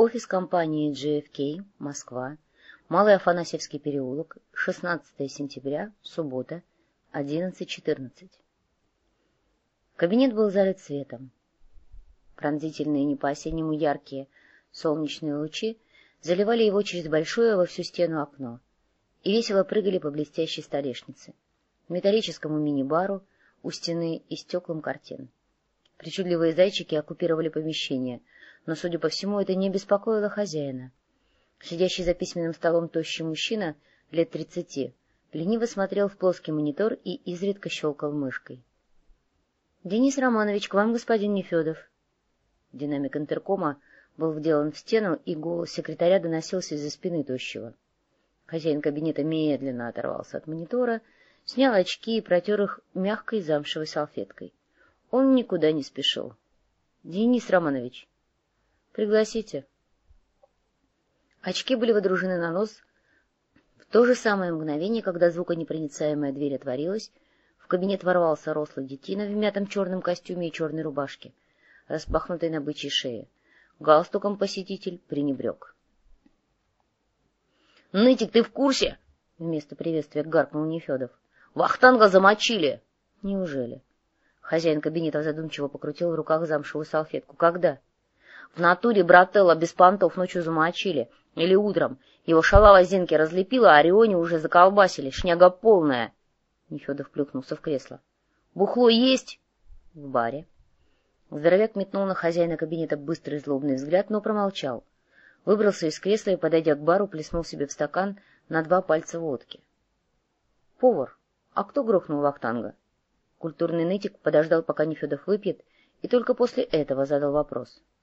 Офис компании GFK, Москва, Малый Афанасьевский переулок, 16 сентября, суббота, 11.14. Кабинет был залит светом. Пронзительные, не по-осеннему яркие солнечные лучи заливали его через большое во всю стену окно и весело прыгали по блестящей столешнице, металлическому мини-бару у стены и стеклам картин. Причудливые зайчики оккупировали помещение, но, судя по всему, это не беспокоило хозяина. Сидящий за письменным столом тощий мужчина лет тридцати лениво смотрел в плоский монитор и изредка щелкал мышкой. — Денис Романович, к вам господин Нефедов. Динамик интеркома был вделан в стену, и голос секретаря доносился из-за спины тощего. Хозяин кабинета медленно оторвался от монитора, снял очки и протер их мягкой замшевой салфеткой. Он никуда не спешил. — Денис Романович. — Пригласите. Очки были водружены на нос. В то же самое мгновение, когда звуконепроницаемая дверь отворилась, в кабинет ворвался рослый детина в мятом черном костюме и черной рубашке, распахнутой на бычьей шее. Галстуком посетитель пренебрег. — Нытик, ты в курсе? — вместо приветствия гаркнул Нефедов. — Вахтанга замочили! — Неужели? Хозяин кабинета задумчиво покрутил в руках замшевую салфетку. — Когда? — В натуре брателла без понтов ночью замочили. Или утром. Его шалава Зинки разлепила, а Орионе уже заколбасили. Шняга полная. Нефедов плюхнулся в кресло. — Бухло есть? — В баре. Здоровяк метнул на хозяина кабинета быстрый злобный взгляд, но промолчал. Выбрался из кресла и, подойдя к бару, плеснул себе в стакан на два пальца водки. — Повар, а кто грохнул Вахтанга? Культурный нытик подождал, пока Нефедов выпьет, и только после этого задал вопрос. —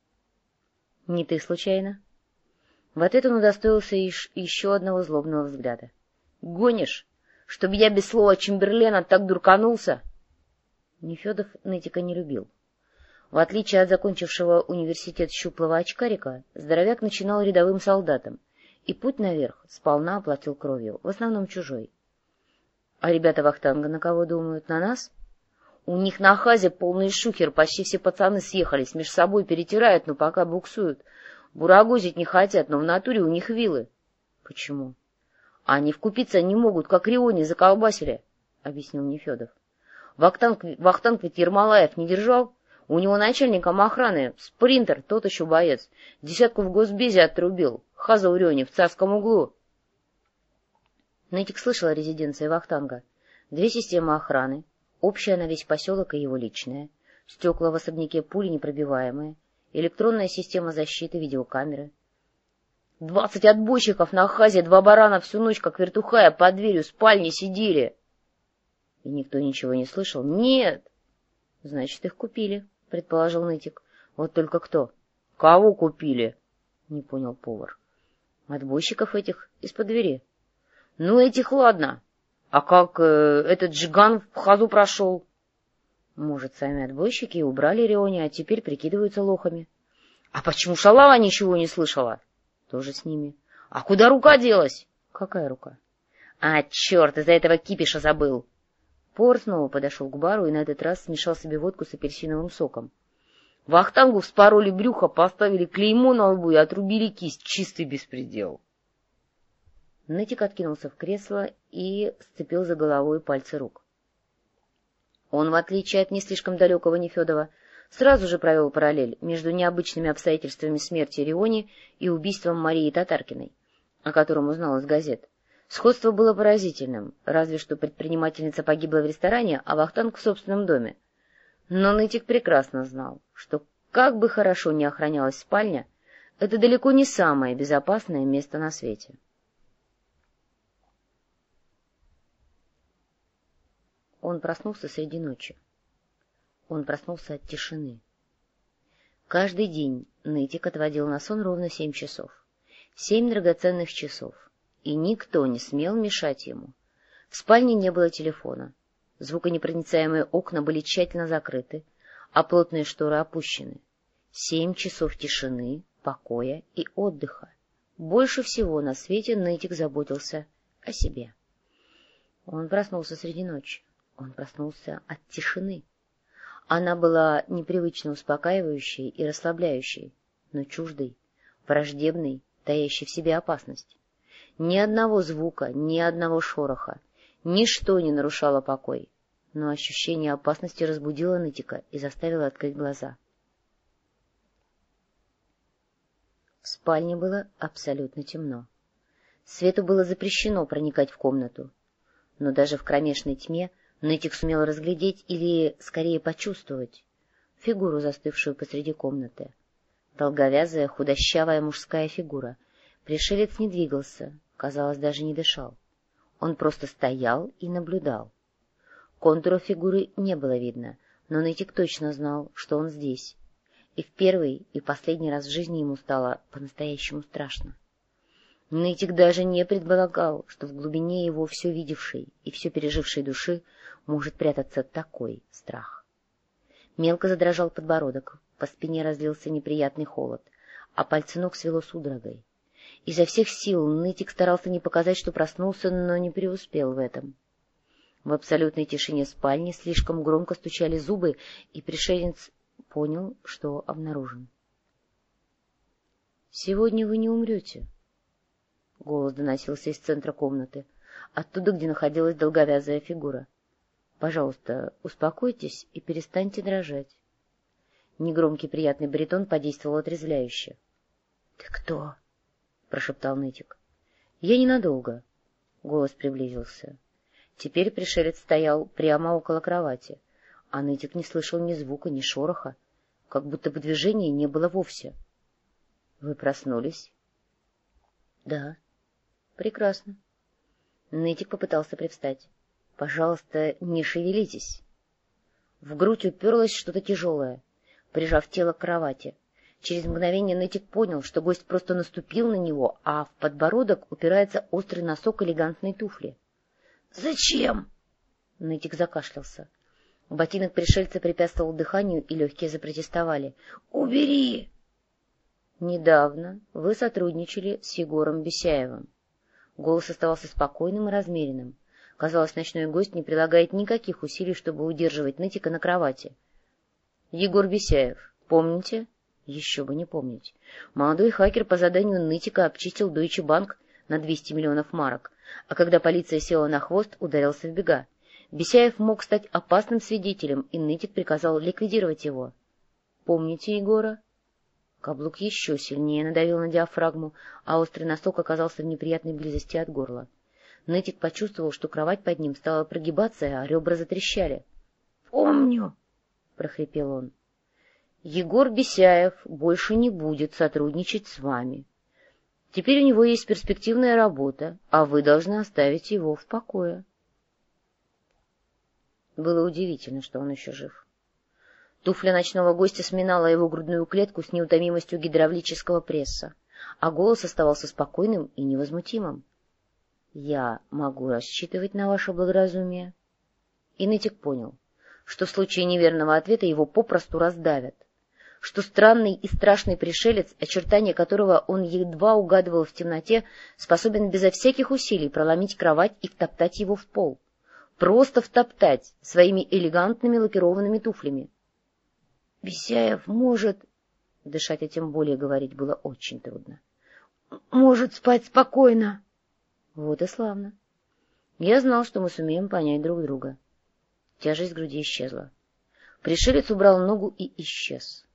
Не ты, случайно? В ответ он удостоился еще одного злобного взгляда. — Гонишь? Чтоб я без слова Чемберлена так дурканулся? Нефедов нытика не любил. В отличие от закончившего университет щуплого очкарика, здоровяк начинал рядовым солдатом, и путь наверх сполна оплатил кровью, в основном чужой. — А ребята Вахтанга на кого думают? На нас? — У них на хазе полный шухер, почти все пацаны съехались, между собой перетирают, но пока буксуют. Бурагозить не хотят, но в натуре у них вилы. — Почему? — Они вкупиться не могут, как Рионе заколбасили, — объяснил Нефедов. — Вахтанг, Вахтанг ведь Ермолаев не держал. У него начальником охраны спринтер, тот еще боец. Десятку в госбезе отрубил. Хаза у Рионе в царском углу. Нытик о резиденции Вахтанга. Две системы охраны, общая на весь поселок и его личная, стекла в особняке пули непробиваемые, электронная система защиты, видеокамеры. Двадцать отбойщиков на хазе, два барана всю ночь, как вертухая, под дверью спальни сидели. И никто ничего не слышал? Нет. Значит, их купили, предположил Нытик. Вот только кто? Кого купили? Не понял повар. Отбойщиков этих из-под двери. Ну, этих ладно. А как э, этот джиган в хазу прошел? Может, сами отбойщики убрали Риони, а теперь прикидываются лохами. — А почему Шалава ничего не слышала? — Тоже с ними. — А куда рука делась? — Какая рука? — А, черт, из-за этого кипиша забыл. Повар снова подошел к бару и на этот раз смешал себе водку с апельсиновым соком. Вахтангу вспороли брюхо, поставили клеймо на лбу и отрубили кисть. Чистый беспредел. Нытик откинулся в кресло и сцепил за головой пальцы рук. Он, в отличие от не слишком далекого Нефедова, сразу же провел параллель между необычными обстоятельствами смерти Риони и убийством Марии Татаркиной, о котором узнал из газет. Сходство было поразительным, разве что предпринимательница погибла в ресторане, а Вахтанг в собственном доме. Но Нытик прекрасно знал, что как бы хорошо ни охранялась спальня, это далеко не самое безопасное место на свете. Он проснулся среди ночи. Он проснулся от тишины. Каждый день Нытик отводил на сон ровно семь часов. Семь драгоценных часов. И никто не смел мешать ему. В спальне не было телефона. Звуконепроницаемые окна были тщательно закрыты, а плотные шторы опущены. Семь часов тишины, покоя и отдыха. Больше всего на свете Нытик заботился о себе. Он проснулся среди ночи. Он проснулся от тишины. Она была непривычно успокаивающей и расслабляющей, но чуждой, враждебный, таящий в себе опасность. Ни одного звука, ни одного шороха, ничто не нарушало покой, но ощущение опасности разбудило нытика и заставило открыть глаза. В спальне было абсолютно темно. Свету было запрещено проникать в комнату, но даже в кромешной тьме Нытик сумел разглядеть или, скорее, почувствовать фигуру, застывшую посреди комнаты. Долговязая, худощавая мужская фигура. Пришелец не двигался, казалось, даже не дышал. Он просто стоял и наблюдал. Контура фигуры не было видно, но Нытик точно знал, что он здесь. И в первый и последний раз в жизни ему стало по-настоящему страшно. Нытик даже не предполагал, что в глубине его все видевшей и все пережившей души может прятаться такой страх. Мелко задрожал подбородок, по спине разлился неприятный холод, а пальцы ног свело судорогой. Изо всех сил Нытик старался не показать, что проснулся, но не преуспел в этом. В абсолютной тишине спальни слишком громко стучали зубы, и пришелец понял, что обнаружен. — Сегодня вы не умрете, Голос доносился из центра комнаты, оттуда, где находилась долговязая фигура. — Пожалуйста, успокойтесь и перестаньте дрожать. Негромкий приятный баритон подействовал отрезвляюще. — Ты кто? — прошептал нытик. — Я ненадолго. Голос приблизился. Теперь пришелец стоял прямо около кровати, а нытик не слышал ни звука, ни шороха, как будто бы движения не было вовсе. — Вы проснулись? — Да. — Прекрасно. Нытик попытался привстать. — Пожалуйста, не шевелитесь. В грудь уперлось что-то тяжелое, прижав тело к кровати. Через мгновение Нытик понял, что гость просто наступил на него, а в подбородок упирается острый носок элегантной туфли. — Зачем? Нытик закашлялся. Ботинок пришельца препятствовал дыханию, и легкие запротестовали. — Убери! — Недавно вы сотрудничали с Егором Бесяевым. Голос оставался спокойным и размеренным. Казалось, ночной гость не прилагает никаких усилий, чтобы удерживать нытика на кровати. — Егор Бесяев, помните? — Еще бы не помнить. Молодой хакер по заданию нытика обчистил Deutsche Bank на 200 миллионов марок, а когда полиция села на хвост, ударился в бега. Бесяев мог стать опасным свидетелем, и нытик приказал ликвидировать его. — Помните Егора? Каблук еще сильнее надавил на диафрагму, а острый носок оказался в неприятной близости от горла. Нытик почувствовал, что кровать под ним стала прогибаться, а ребра затрещали. — Помню, — прохрипел он. — Егор Бесяев больше не будет сотрудничать с вами. Теперь у него есть перспективная работа, а вы должны оставить его в покое. Было удивительно, что он еще жив. Туфля ночного гостя сминала его грудную клетку с неутомимостью гидравлического пресса, а голос оставался спокойным и невозмутимым. — Я могу рассчитывать на ваше благоразумие? И Нытик понял, что в случае неверного ответа его попросту раздавят, что странный и страшный пришелец, очертания которого он едва угадывал в темноте, способен безо всяких усилий проломить кровать и втоптать его в пол. Просто втоптать своими элегантными лакированными туфлями. Бесяев может... Дышать, а тем более говорить было очень трудно. Может спать спокойно. Вот и славно. Я знал, что мы сумеем понять друг друга. Тяжесть груди исчезла. Пришелец убрал ногу и исчез.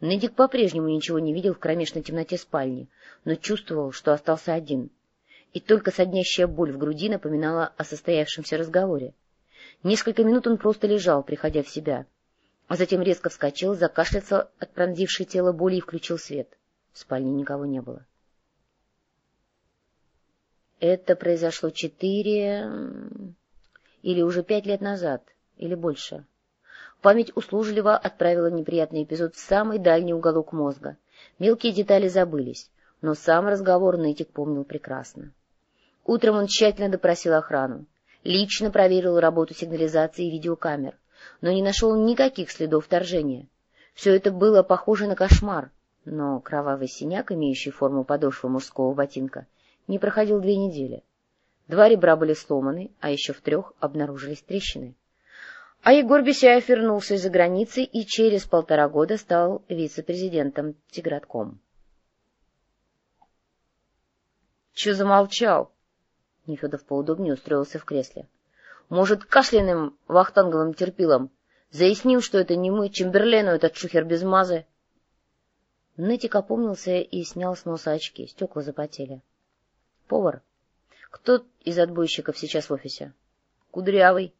Недик по-прежнему ничего не видел в кромешной темноте спальни, но чувствовал, что остался один. И только соднящая боль в груди напоминала о состоявшемся разговоре. Несколько минут он просто лежал, приходя в себя — а затем резко вскочил, закашлялся от пронзившей тело боли и включил свет. В спальне никого не было. Это произошло четыре или уже пять лет назад, или больше. Память услужливо отправила неприятный эпизод в самый дальний уголок мозга. Мелкие детали забылись, но сам разговор Нытик помнил прекрасно. Утром он тщательно допросил охрану, лично проверил работу сигнализации и видеокамер, но не нашел никаких следов вторжения. Все это было похоже на кошмар, но кровавый синяк, имеющий форму подошвы мужского ботинка, не проходил две недели. Два ребра были сломаны, а еще в трех обнаружились трещины. А Егор Бесяев вернулся из-за границы и через полтора года стал вице-президентом Тигратком. Че замолчал? Нефедов поудобнее устроился в кресле. Может, кашлянным вахтанговым терпилом заяснил, что это не мы, Чемберлену этот шухер без мазы? Нытик опомнился и снял с носа очки. Стекла запотели. — Повар, кто из отбойщиков сейчас в офисе? — Кудрявый.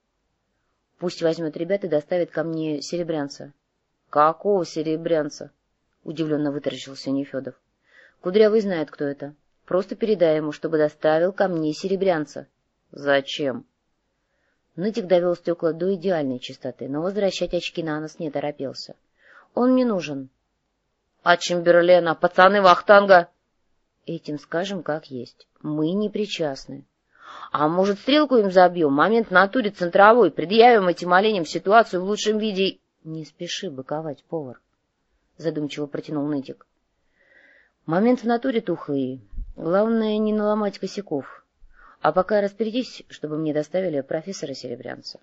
— Пусть возьмет ребят и доставит ко мне серебрянца. — Какого серебрянца? — удивленно вытаращился Нефедов. — Кудрявый знает, кто это. Просто передай ему, чтобы доставил ко мне серебрянца. — Зачем? Нытик довел стекла до идеальной чистоты, но возвращать очки на нос не торопился. — Он мне нужен. — А Чемберлена, пацаны Вахтанга? — Этим скажем, как есть. Мы не причастны. — А может, стрелку им забьем? Момент в натуре центровой. Предъявим этим оленям ситуацию в лучшем виде. — Не спеши быковать, повар, — задумчиво протянул Нытик. — Момент в натуре тухлый. Главное, не наломать косяков. А пока распорядись, чтобы мне доставили профессора Серебрянца.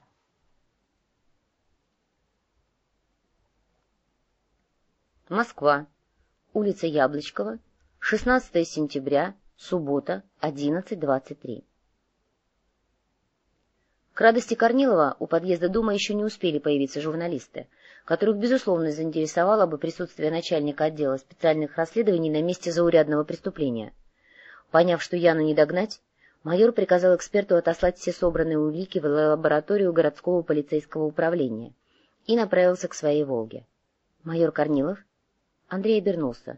Москва. Улица Яблочкова. 16 сентября. Суббота. 11.23. К радости Корнилова у подъезда дома еще не успели появиться журналисты, которых, безусловно, заинтересовало бы присутствие начальника отдела специальных расследований на месте заурядного преступления. Поняв, что Яну не догнать, майор приказал эксперту отослать все собранные улики в лабораторию городского полицейского управления и направился к своей «Волге». Майор Корнилов? Андрей обернулся.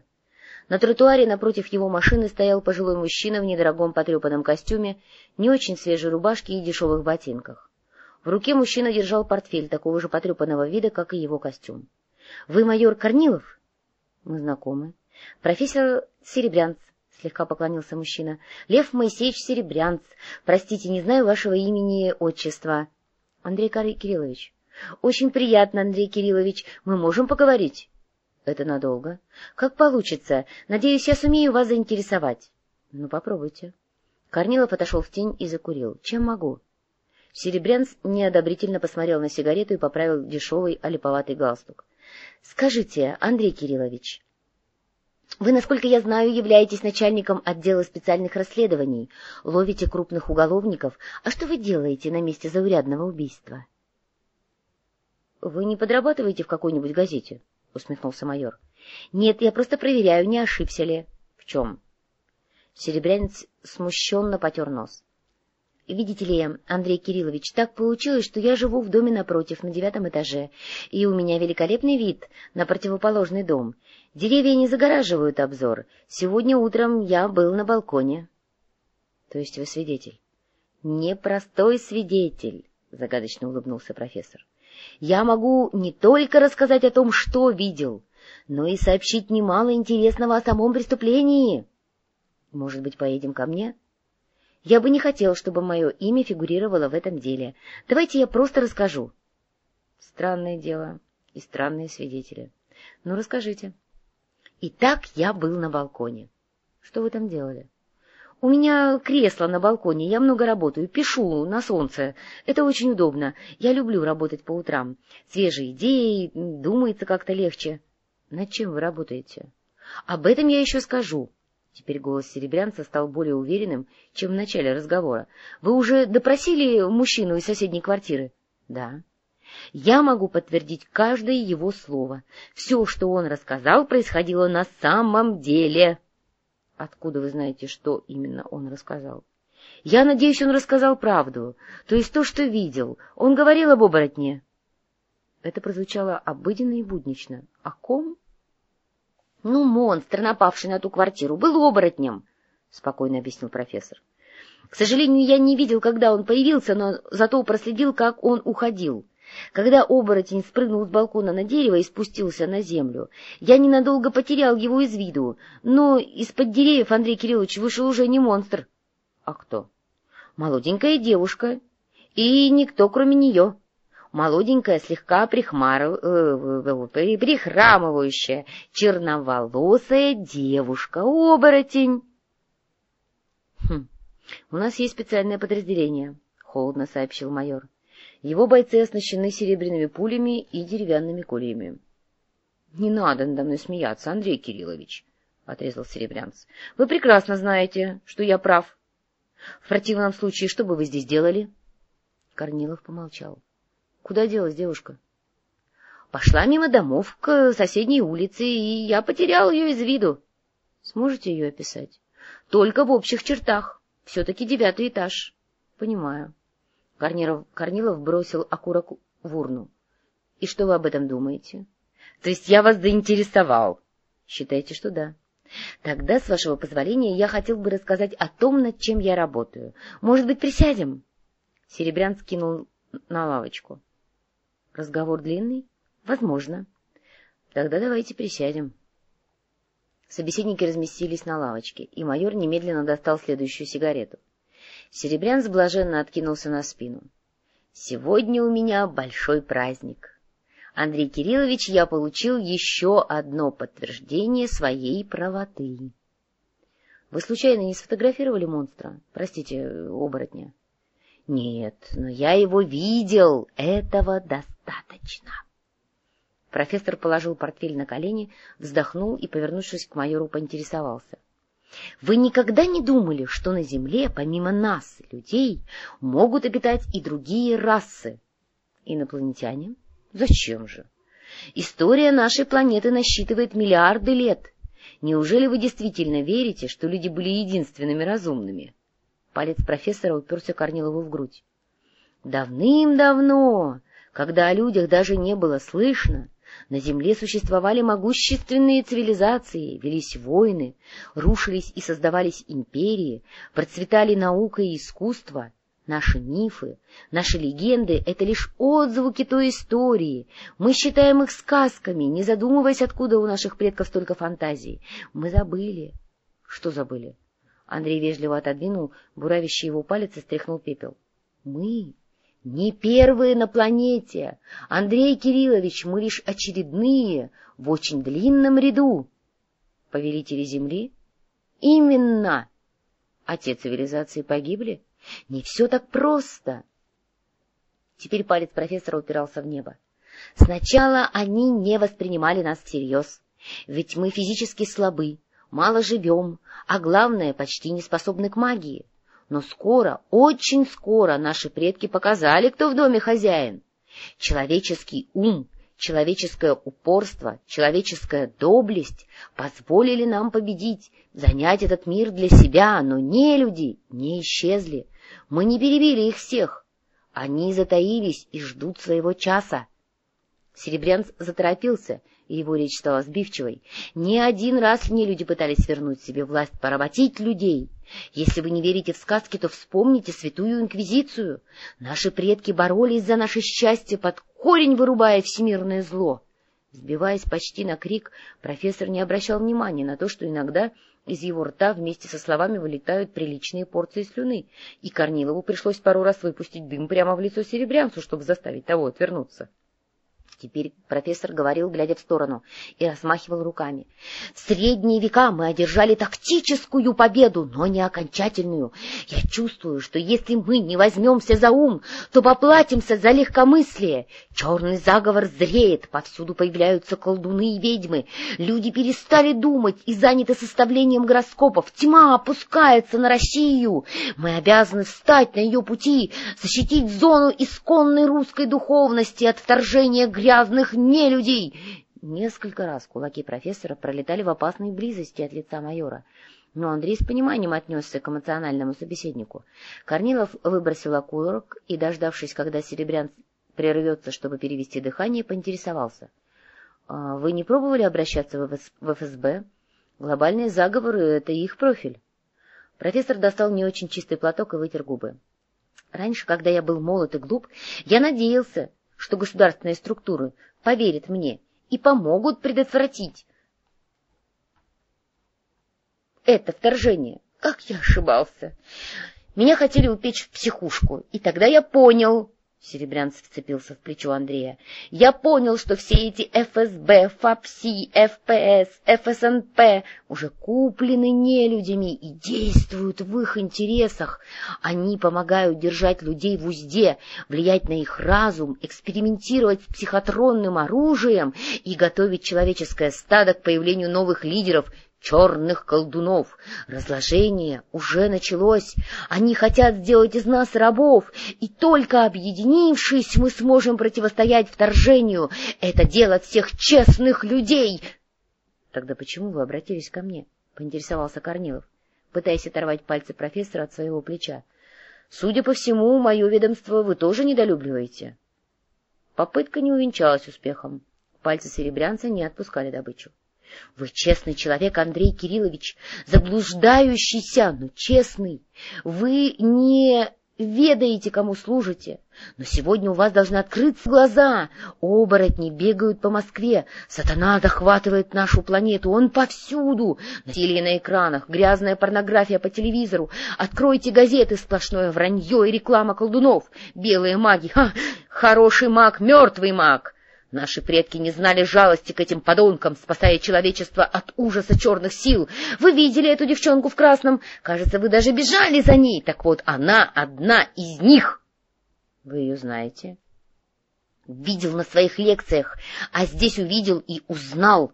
На тротуаре напротив его машины стоял пожилой мужчина в недорогом потрепанном костюме, не очень свежей рубашке и дешевых ботинках. В руке мужчина держал портфель такого же потрепанного вида, как и его костюм. — Вы майор Корнилов? — Мы знакомы. — Профессор Серебрянц, — слегка поклонился мужчина. — Лев Моисеевич Серебрянц. Простите, не знаю вашего имени и отчества. — Андрей Кириллович. — Очень приятно, Андрей Кириллович. Мы можем поговорить? — Это надолго. — Как получится. Надеюсь, я сумею вас заинтересовать. — Ну, попробуйте. Корнилов отошел в тень и закурил. — Чем могу? Серебрянц неодобрительно посмотрел на сигарету и поправил дешевый олиповатый галстук. — Скажите, Андрей Кириллович, вы, насколько я знаю, являетесь начальником отдела специальных расследований, ловите крупных уголовников. А что вы делаете на месте заурядного убийства? — Вы не подрабатываете в какой-нибудь газете? — усмехнулся майор. — Нет, я просто проверяю, не ошибся ли. — В чем? Серебрянец смущенно потер нос. Видите ли, Андрей Кириллович, так получилось, что я живу в доме напротив, на девятом этаже, и у меня великолепный вид на противоположный дом. Деревья не загораживают обзор. Сегодня утром я был на балконе. — То есть вы свидетель? — Непростой свидетель, — загадочно улыбнулся профессор. — Я могу не только рассказать о том, что видел, но и сообщить немало интересного о самом преступлении. — Может быть, поедем ко мне? — я бы не хотел, чтобы мое имя фигурировало в этом деле. Давайте я просто расскажу. Странное дело и странные свидетели. Ну, расскажите. Итак, я был на балконе. Что вы там делали? У меня кресло на балконе, я много работаю, пишу на солнце. Это очень удобно. Я люблю работать по утрам. Свежие идеи, думается как-то легче. Над чем вы работаете? Об этом я еще скажу. Теперь голос серебрянца стал более уверенным, чем в начале разговора. — Вы уже допросили мужчину из соседней квартиры? — Да. — Я могу подтвердить каждое его слово. Все, что он рассказал, происходило на самом деле. — Откуда вы знаете, что именно он рассказал? — Я надеюсь, он рассказал правду, то есть то, что видел. Он говорил об оборотне. Это прозвучало обыденно и буднично. — О ком? —— Ну, монстр, напавший на ту квартиру, был оборотнем, — спокойно объяснил профессор. — К сожалению, я не видел, когда он появился, но зато проследил, как он уходил. Когда оборотень спрыгнул с балкона на дерево и спустился на землю, я ненадолго потерял его из виду, но из-под деревьев Андрей Кириллович вышел уже не монстр. — А кто? — Молоденькая девушка. И никто, кроме нее молоденькая, слегка. Э, прихрамывающая, черноволосая девушка-оборотень. «Хм, — У нас есть специальное подразделение, — холодно сообщил майор. Его бойцы оснащены серебряными пулями и деревянными кольями. — Не надо надо мной смеяться, Андрей Кириллович, — отрезал Серебрянц. — Вы прекрасно знаете, что я прав. В противном случае, что бы вы здесь делали? Корнилов помолчал. — Куда делась девушка? — Пошла мимо домов к соседней улице, и я потерял ее из виду. — Сможете ее описать? — Только в общих чертах. Все-таки девятый этаж. — Понимаю. Корнилов, Корнилов бросил окурок в урну. — И что вы об этом думаете? — То есть я вас заинтересовал? — Считайте, что да. — Тогда, с вашего позволения, я хотел бы рассказать о том, над чем я работаю. Может быть, присядем? Серебрян скинул на лавочку. — Разговор длинный? — Возможно. — Тогда давайте присядем. Собеседники разместились на лавочке, и майор немедленно достал следующую сигарету. Серебрян блаженно откинулся на спину. — Сегодня у меня большой праздник. Андрей Кириллович, я получил еще одно подтверждение своей правоты. Вы случайно не сфотографировали монстра? Простите, оборотня. Нет, но я его видел. Этого достаточно. Профессор положил портфель на колени, вздохнул и, повернувшись к майору, поинтересовался. — Вы никогда не думали, что на Земле, помимо нас, людей, могут обитать и другие расы? Инопланетяне? — Зачем же? История нашей планеты насчитывает миллиарды лет. Неужели вы действительно верите, что люди были единственными разумными? Палец профессора уперся Корнилову в грудь. Давным-давно, когда о людях даже не было слышно, на Земле существовали могущественные цивилизации, велись войны, рушились и создавались империи, процветали наука и искусство — Наши мифы, наши легенды — это лишь отзвуки той истории. Мы считаем их сказками, не задумываясь, откуда у наших предков столько фантазий. Мы забыли. Что забыли? Андрей вежливо отодвинул буравящий его палец и стряхнул пепел. Мы не первые на планете. Андрей Кириллович, мы лишь очередные в очень длинном ряду. Повелители Земли? Именно. Те цивилизации погибли? Не все так просто. Теперь палец профессора упирался в небо. Сначала они не воспринимали нас всерьез, ведь мы физически слабы, мало живем, а главное, почти не способны к магии. Но скоро, очень скоро наши предки показали, кто в доме хозяин. Человеческий ум человеческое упорство, человеческая доблесть позволили нам победить, занять этот мир для себя, но не люди не исчезли. Мы не перебили их всех. Они затаились и ждут своего часа. Серебрянц заторопился, и его речь стала сбивчивой. Не один раз не люди пытались вернуть себе власть, поработить людей. Если вы не верите в сказки, то вспомните Святую Инквизицию. Наши предки боролись за наше счастье под корень вырубая всемирное зло. Сбиваясь почти на крик, профессор не обращал внимания на то, что иногда из его рта вместе со словами вылетают приличные порции слюны, и Корнилову пришлось пару раз выпустить дым прямо в лицо серебрянцу, чтобы заставить того отвернуться. Теперь профессор говорил, глядя в сторону, и размахивал руками. В средние века мы одержали тактическую победу, но не окончательную. Я чувствую, что если мы не возьмемся за ум, то поплатимся за легкомыслие. Черный заговор зреет, повсюду появляются колдуны и ведьмы. Люди перестали думать и заняты составлением гороскопов. Тьма опускается на Россию. Мы обязаны встать на ее пути, защитить зону исконной русской духовности от вторжения грязных грязных нелюдей!» Несколько раз кулаки профессора пролетали в опасной близости от лица майора, но Андрей с пониманием отнесся к эмоциональному собеседнику. Корнилов выбросил окурок и, дождавшись, когда Серебрян прервется, чтобы перевести дыхание, поинтересовался. «А «Вы не пробовали обращаться в ФСБ? Глобальные заговоры — это их профиль». Профессор достал не очень чистый платок и вытер губы. «Раньше, когда я был молод и глуп, я надеялся, что государственные структуры поверят мне и помогут предотвратить это вторжение. Как я ошибался! Меня хотели упечь в психушку, и тогда я понял, Серебрянцев вцепился в плечо Андрея. «Я понял, что все эти ФСБ, ФАПСИ, ФПС, ФСНП уже куплены нелюдями и действуют в их интересах. Они помогают держать людей в узде, влиять на их разум, экспериментировать с психотронным оружием и готовить человеческое стадо к появлению новых лидеров черных колдунов. Разложение уже началось. Они хотят сделать из нас рабов, и только объединившись, мы сможем противостоять вторжению. Это дело всех честных людей. — Тогда почему вы обратились ко мне? — поинтересовался Корнилов, пытаясь оторвать пальцы профессора от своего плеча. — Судя по всему, мое ведомство вы тоже недолюбливаете. Попытка не увенчалась успехом. Пальцы серебрянца не отпускали добычу. Вы честный человек, Андрей Кириллович, заблуждающийся, но честный. Вы не ведаете, кому служите. Но сегодня у вас должны открыться глаза. Оборотни бегают по Москве. Сатана захватывает нашу планету. Он повсюду. Насилие на экранах, грязная порнография по телевизору. Откройте газеты, сплошное вранье и реклама колдунов. Белые маги. Ха! Хороший маг, мертвый маг. Наши предки не знали жалости к этим подонкам, спасая человечество от ужаса черных сил. Вы видели эту девчонку в красном? Кажется, вы даже бежали за ней. Так вот, она одна из них. Вы ее знаете? Видел на своих лекциях, а здесь увидел и узнал.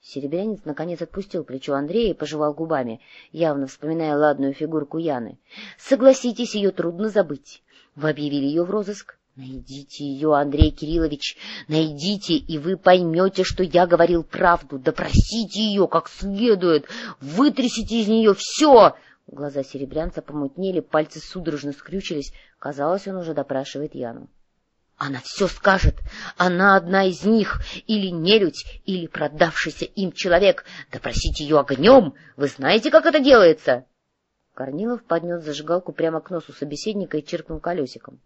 Серебрянец наконец отпустил плечо Андрея и пожевал губами, явно вспоминая ладную фигурку Яны. Согласитесь, ее трудно забыть. Вы объявили ее в розыск. Найдите ее, Андрей Кириллович, найдите, и вы поймете, что я говорил правду. Допросите ее как следует, вытрясите из нее все. Глаза серебрянца помутнели, пальцы судорожно скрючились. Казалось, он уже допрашивает Яну. Она все скажет. Она одна из них. Или нелюдь, или продавшийся им человек. Допросите ее огнем. Вы знаете, как это делается? Корнилов поднес зажигалку прямо к носу собеседника и чиркнул колесиком.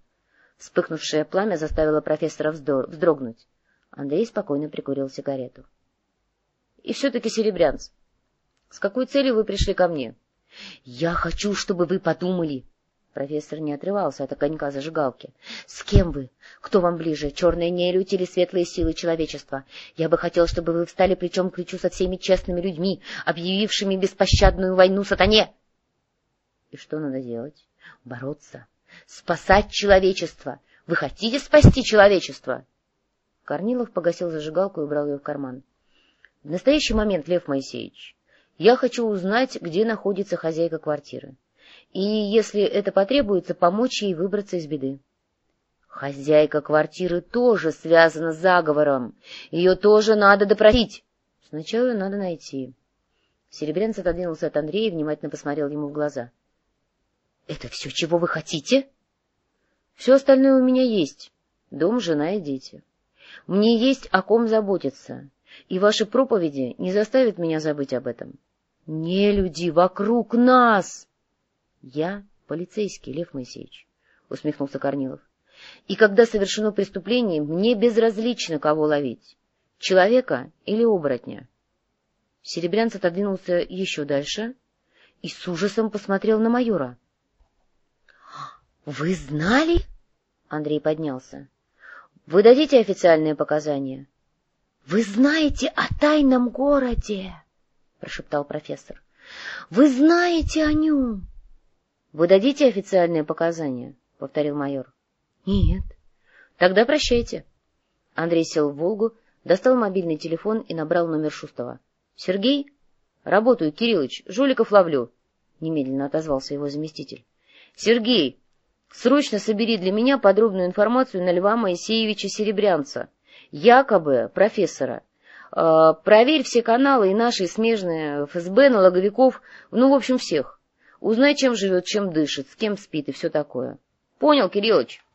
Вспыхнувшее пламя заставило профессора вздрогнуть. Андрей спокойно прикурил сигарету. — И все-таки, Серебрянц, с какой целью вы пришли ко мне? — Я хочу, чтобы вы подумали. Профессор не отрывался от огонька зажигалки. — С кем вы? Кто вам ближе, черные нелюдь или светлые силы человечества? Я бы хотел, чтобы вы встали плечом к плечу со всеми честными людьми, объявившими беспощадную войну сатане. — И что надо делать? — Бороться Спасать человечество! Вы хотите спасти человечество? Корнилов погасил зажигалку и убрал ее в карман. — В настоящий момент, Лев Моисеевич, я хочу узнать, где находится хозяйка квартиры. И, если это потребуется, помочь ей выбраться из беды. Хозяйка квартиры тоже связана с заговором. Ее тоже надо допросить. Сначала ее надо найти. Серебрянц отодвинулся от Андрея и внимательно посмотрел ему в глаза. —— Это все, чего вы хотите? — Все остальное у меня есть. Дом, жена и дети. Мне есть о ком заботиться, и ваши проповеди не заставят меня забыть об этом. Не люди вокруг нас! — Я полицейский, Лев Моисеевич, — усмехнулся Корнилов. — И когда совершено преступление, мне безразлично, кого ловить — человека или оборотня. Серебрянц отодвинулся еще дальше и с ужасом посмотрел на майора. —— Вы знали? — Андрей поднялся. — Вы дадите официальные показания? — Вы знаете о тайном городе? — прошептал профессор. — Вы знаете о нем? — Вы дадите официальные показания? — повторил майор. — Нет. — Тогда прощайте. Андрей сел в «Волгу», достал мобильный телефон и набрал номер Шустова. — Сергей? — Работаю, Кириллыч, жуликов ловлю. Немедленно отозвался его заместитель. — Сергей! Срочно собери для меня подробную информацию на Льва Моисеевича Серебрянца, якобы профессора. Э, проверь все каналы и наши смежные ФСБ, налоговиков, ну, в общем, всех. Узнай, чем живет, чем дышит, с кем спит и все такое. Понял, Кириллович?